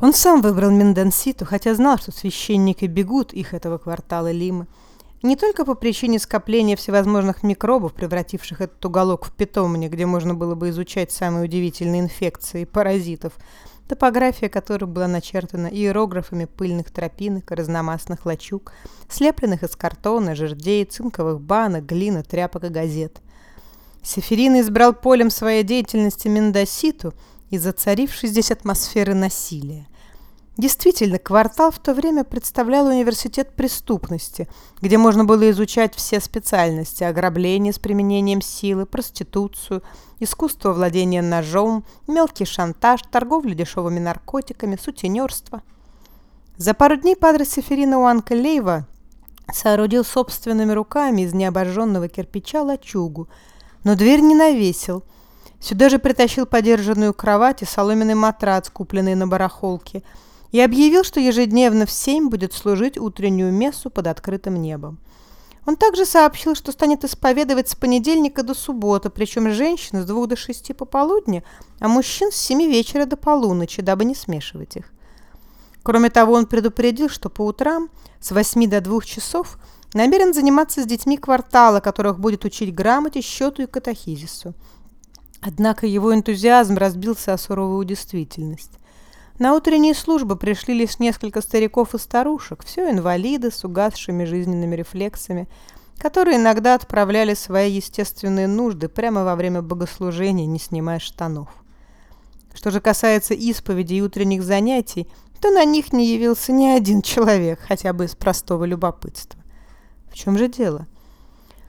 Он сам выбрал Менданситу, хотя знал, что священники бегут их этого квартала Лимы. Не только по причине скопления всевозможных микробов, превративших этот уголок в питомник, где можно было бы изучать самые удивительные инфекции, паразитов, топография которых была начертана иероглифами пыльных тропинок разномастных лачуг, слепленных из картона, жердей, цинковых банок, глины, тряпок и газет. Сеферин избрал полем своей деятельности Мендоситу из-за царившей здесь атмосферы насилия – Действительно, квартал в то время представлял университет преступности, где можно было изучать все специальности – ограбление с применением силы, проституцию, искусство владения ножом, мелкий шантаж, торговлю дешевыми наркотиками, сутенерство. За пару дней падре Сеферина Уанка Лейва соорудил собственными руками из необожженного кирпича лачугу, но дверь не навесил. Сюда же притащил подержанную кровать и соломенный матрац, купленный на барахолке – и объявил, что ежедневно в семь будет служить утреннюю мессу под открытым небом. Он также сообщил, что станет исповедовать с понедельника до субботы, причем женщин с двух до шести пополудни, а мужчин с семи вечера до полуночи, дабы не смешивать их. Кроме того, он предупредил, что по утрам с восьми до двух часов намерен заниматься с детьми квартала, которых будет учить грамоте, счету и катахизису. Однако его энтузиазм разбился о суровую действительность. На утренние службы пришли лишь несколько стариков и старушек, все инвалиды с угасшими жизненными рефлексами, которые иногда отправляли свои естественные нужды прямо во время богослужения, не снимая штанов. Что же касается исповеди и утренних занятий, то на них не явился ни один человек, хотя бы из простого любопытства. В чем же дело?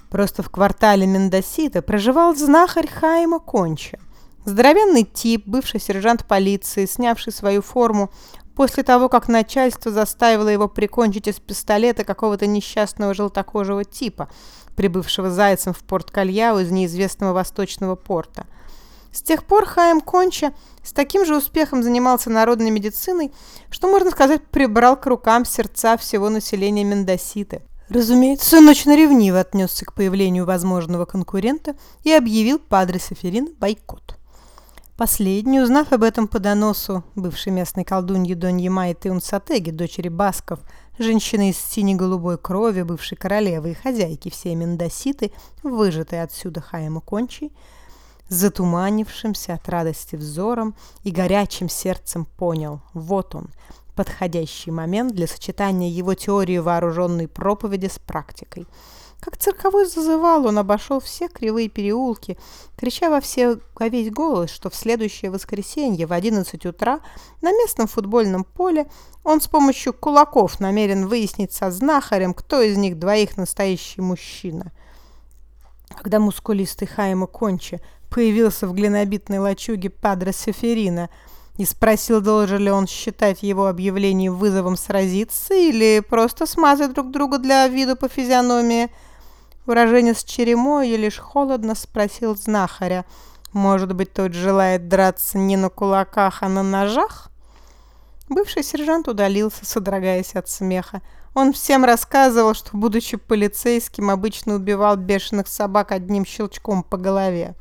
Просто в квартале Мендосита проживал знахарь Хайма Конча, Здоровенный тип, бывший сержант полиции, снявший свою форму после того, как начальство заставило его прикончить из пистолета какого-то несчастного желтокожего типа, прибывшего зайцем в порт Кальяу из неизвестного восточного порта. С тех пор Хайм Конча с таким же успехом занимался народной медициной, что, можно сказать, прибрал к рукам сердца всего населения Мендоситы. Разумеется, очень ревниво отнесся к появлению возможного конкурента и объявил Падре Саферин бойкот. Последний, узнав об этом по доносу бывшей местной колдуньи Доньи Майты Унсатеги, дочери Басков, женщины из сине-голубой крови, бывшей королевы и хозяйки всей Мендоситы, выжатой отсюда Хаема Кончи, затуманившимся от радости взором и горячим сердцем понял, вот он, подходящий момент для сочетания его теории вооруженной проповеди с практикой – как цирковой зазывал, он обошел все кривые переулки, крича во, все, во весь голос, что в следующее воскресенье в 11 утра на местном футбольном поле он с помощью кулаков намерен выяснить со знахарем, кто из них двоих настоящий мужчина. Когда мускулистый Хайма Кончи появился в глинобитной лачуге Падре Сеферина и спросил, должен ли он считать его объявление вызовом сразиться или просто смазать друг друга для виду по физиономии – Уроженец Черемоя лишь холодно спросил знахаря, «Может быть, тот желает драться не на кулаках, а на ножах?» Бывший сержант удалился, содрогаясь от смеха. Он всем рассказывал, что, будучи полицейским, обычно убивал бешеных собак одним щелчком по голове.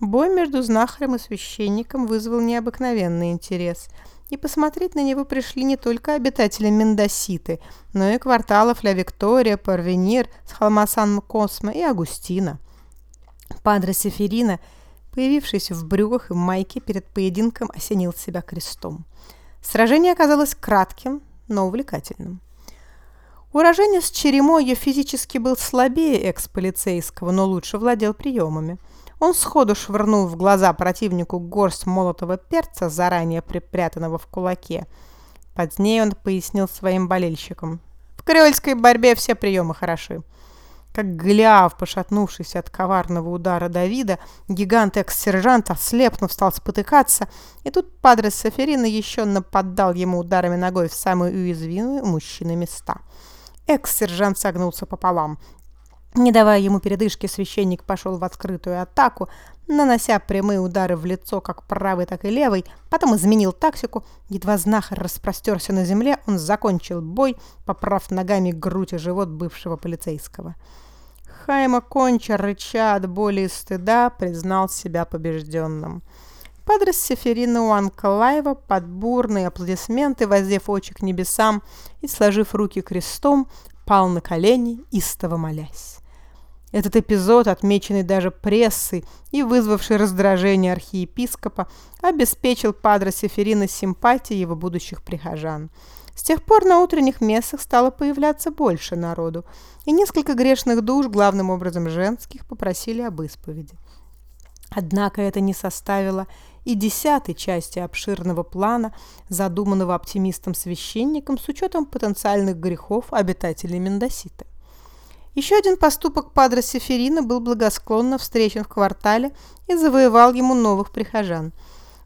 Бой между знахарем и священником вызвал необыкновенный интерес – и посмотреть на него пришли не только обитатели Мендоситы, но и кварталов Ля Виктория, Парвенир, с холма Сан-Космо и Агустина. Падре Сеферина, появившийся в брюках и майке перед поединком, осенил себя крестом. Сражение оказалось кратким, но увлекательным. Уроженец Черемоя физически был слабее экс-полицейского, но лучше владел приемами – он сходу швырнул в глаза противнику горсть молотого перца, заранее припрятанного в кулаке. Позднее он пояснил своим болельщикам. В креольской борьбе все приемы хороши. Как Голиаф, пошатнувшийся от коварного удара Давида, гигант экс-сержант, ослепнув, стал спотыкаться, и тут Падре Саферина еще нападал ему ударами ногой в самые уязвимые мужчины места. Экс-сержант согнулся пополам. Не давая ему передышки, священник пошел в открытую атаку, нанося прямые удары в лицо как правый, так и левый, потом изменил тактику. Едва знахарь распростерся на земле, он закончил бой, поправ ногами грудь и живот бывшего полицейского. Хайма Конча, рыча от боли и стыда, признал себя побежденным. Падрес Сеферина Уанкалаева под бурные аплодисменты, воздев очи к небесам и сложив руки крестом, пал на колени, истово молясь. Этот эпизод, отмеченный даже прессой и вызвавший раздражение архиепископа, обеспечил Падре Сеферина симпатии его будущих прихожан. С тех пор на утренних мессах стало появляться больше народу, и несколько грешных душ, главным образом женских, попросили об исповеди. Однако это не составило и десятой части обширного плана, задуманного оптимистом-священником с учетом потенциальных грехов обитателей Мендосита. Еще один поступок Падре Сеферина был благосклонно встречен в квартале и завоевал ему новых прихожан.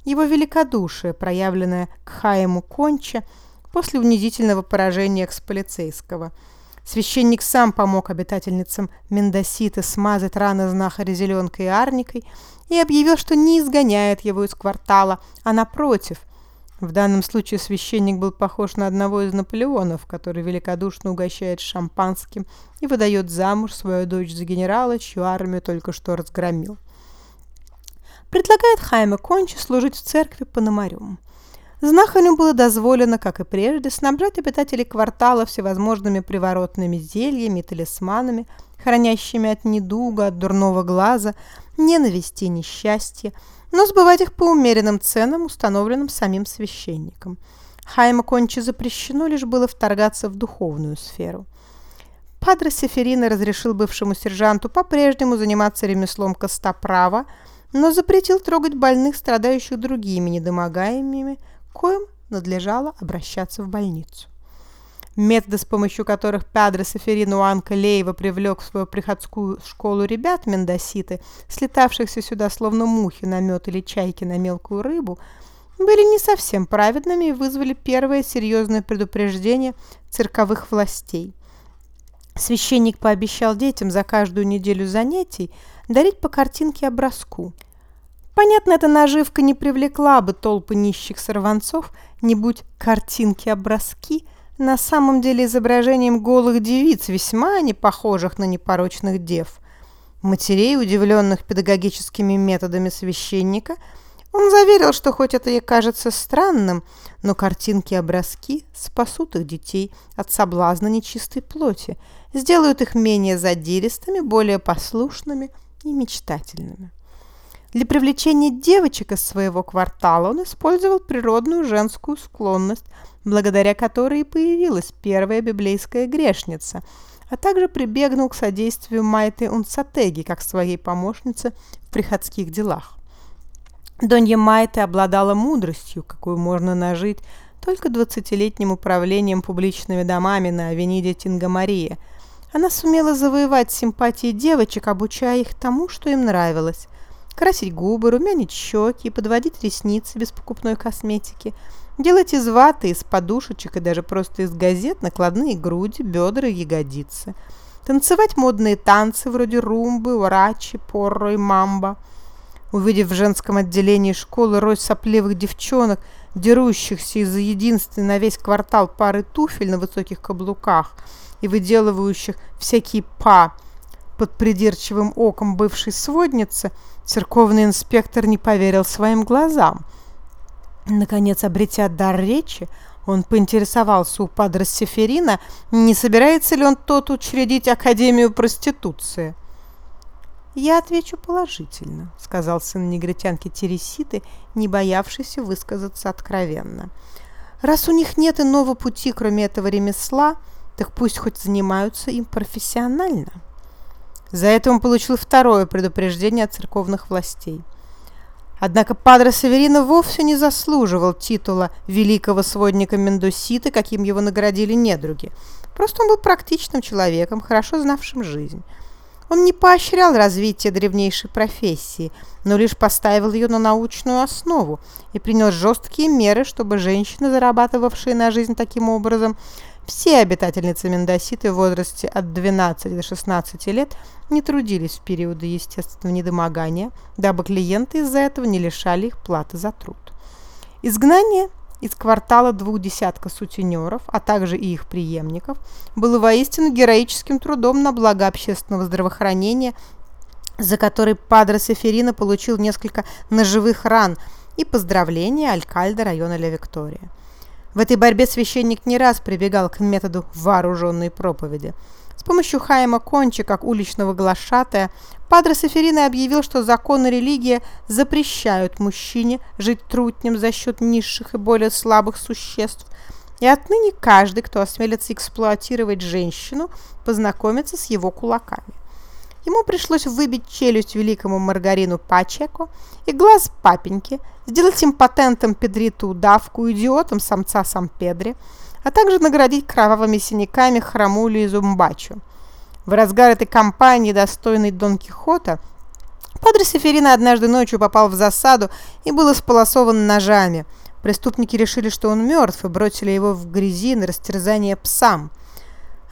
Его великодушие, проявленное к Хаему Конча после унизительного поражения экс-полицейского – Священник сам помог обитательницам Мендоситы смазать раны знахаря зеленкой и арникой и объявил, что не изгоняет его из квартала, а напротив. В данном случае священник был похож на одного из Наполеонов, который великодушно угощает шампанским и выдает замуж свою дочь за генерала, чью армию только что разгромил. Предлагает Хайме Кончи служить в церкви Пономарем. Знахарю было дозволено, как и прежде, снабжать обитателей квартала всевозможными приворотными зельями и талисманами, хранящими от недуга, от дурного глаза, ненависти и несчастья, но сбывать их по умеренным ценам, установленным самим священником. Хайма Кончи запрещено лишь было вторгаться в духовную сферу. Падре Сеферина разрешил бывшему сержанту по-прежнему заниматься ремеслом костоправа, но запретил трогать больных, страдающих другими недомогаемыми коим надлежало обращаться в больницу. Методы, с помощью которых Пядре Саферин Уанка Леева привлек в свою приходскую школу ребят Мендоситы, слетавшихся сюда словно мухи на мед или чайки на мелкую рыбу, были не совсем праведными и вызвали первое серьезное предупреждение цирковых властей. Священник пообещал детям за каждую неделю занятий дарить по картинке образку – Понятно, эта наживка не привлекла бы толпы нищих сорванцов, не будь картинки-образки на самом деле изображением голых девиц, весьма не похожих на непорочных дев. Матерей, удивленных педагогическими методами священника, он заверил, что хоть это и кажется странным, но картинки-образки спасут их детей от соблазна нечистой плоти, сделают их менее задиристыми, более послушными и мечтательными. Для привлечения девочек из своего квартала он использовал природную женскую склонность, благодаря которой и появилась первая библейская грешница, а также прибегнул к содействию Майты Унцатеги как своей помощницы в приходских делах. Донья Майта обладала мудростью, какую можно нажить только двадцатилетним управлением публичными домами на Авениде Тингамария. Она сумела завоевать симпатии девочек, обучая их тому, что им нравилось – красить губы, румянить щеки, подводить ресницы без покупной косметики, делать из ваты, из подушечек и даже просто из газет накладные груди, бедра и ягодицы, танцевать модные танцы вроде румбы, урачи, порро и мамба. Увидев в женском отделении школы рой сопливых девчонок, дерущихся из-за единственной на весь квартал пары туфель на высоких каблуках и выделывающих всякие па под придирчивым оком бывшей сводницы, Церковный инспектор не поверил своим глазам. Наконец, обретя дар речи, он поинтересовался у падре Сеферина, не собирается ли он тот учредить Академию проституции. «Я отвечу положительно», — сказал сын негритянки Тереситы, не боявшийся высказаться откровенно. «Раз у них нет иного пути, кроме этого ремесла, так пусть хоть занимаются им профессионально». За это он получил второе предупреждение от церковных властей. Однако Падре Северино вовсе не заслуживал титула великого сводника Мендосита, каким его наградили недруги. Просто он был практичным человеком, хорошо знавшим жизнь. Он не поощрял развитие древнейшей профессии, но лишь поставил ее на научную основу и принял жесткие меры, чтобы женщины, зарабатывавшие на жизнь таким образом, все обитательницы Мендоситы в возрасте от 12 до 16 лет не трудились в периоды естественного недомогания, дабы клиенты из-за этого не лишали их платы за труд. Изгнание из квартала двух десятка сутенеров, а также и их преемников, было воистину героическим трудом на благо общественного здравоохранения, за который Падре Сеферина получил несколько ножевых ран, и поздравления алькальда района Ля Виктория. В этой борьбе священник не раз прибегал к методу вооруженной проповеди. С помощью Хайма Кончи, как уличного глашатая, Падре Сеферина объявил, что законы религии запрещают мужчине жить трутнем за счет низших и более слабых существ, и отныне каждый, кто осмелится эксплуатировать женщину, познакомится с его кулаками. Ему пришлось выбить челюсть великому Маргарину Пачеко и глаз папеньки, сделать импотентом Педриту удавку, идиотом самца Сампедри, а также наградить кровавыми синяками Храмулю и Зумбачу. В разгар этой кампании, достойной Дон Кихота, Падре Сеферина однажды ночью попал в засаду и был исполосован ножами. Преступники решили, что он мертв, и бросили его в грязи на растерзание псам –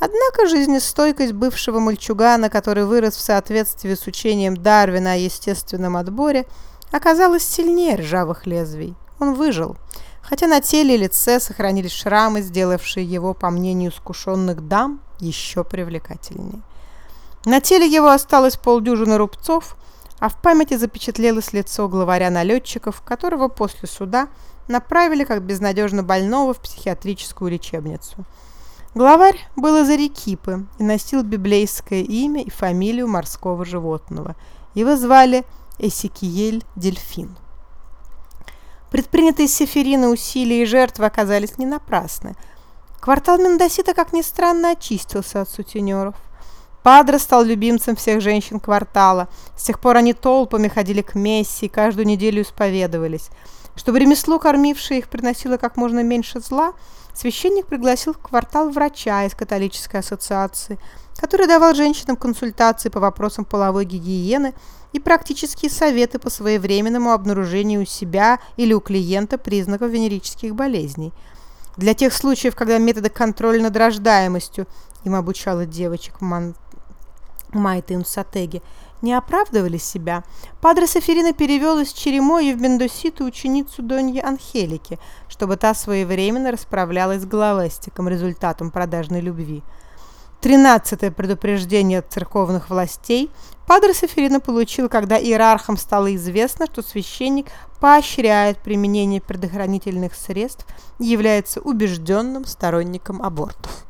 Однако жизнестойкость бывшего мальчугана, который вырос в соответствии с учением Дарвина о естественном отборе, оказалась сильнее ржавых лезвий. Он выжил, хотя на теле и лице сохранились шрамы, сделавшие его, по мнению скушенных дам, еще привлекательнее. На теле его осталось полдюжины рубцов, а в памяти запечатлелось лицо главаря налетчиков, которого после суда направили как безнадежно больного в психиатрическую лечебницу – Главарь был из Арекипы и носил библейское имя и фамилию морского животного. Его звали Эсикиель Дельфин. Предпринятые Сеферины усилия и жертвы оказались не напрасны. Квартал Мендосита, как ни странно, очистился от сутенеров. Падре стал любимцем всех женщин квартала. С тех пор они толпами ходили к мессе и каждую неделю исповедовались. Чтобы ремесло, кормившее их, приносило как можно меньше зла – священник пригласил в квартал врача из католической ассоциации, который давал женщинам консультации по вопросам половой гигиены и практические советы по своевременному обнаружению у себя или у клиента признаков венерических болезней. Для тех случаев, когда методы контроля над рождаемостью, им обучала девочек Ман... Майта Инсатеги, не оправдывали себя, Падре Саферина перевел из Черемои в Мендоситу ученицу Доньи Анхелики, чтобы та своевременно расправлялась с головастиком, результатом продажной любви. Тринадцатое предупреждение от церковных властей Падре Саферина получил, когда иерархам стало известно, что священник поощряет применение предохранительных средств и является убежденным сторонником абортов.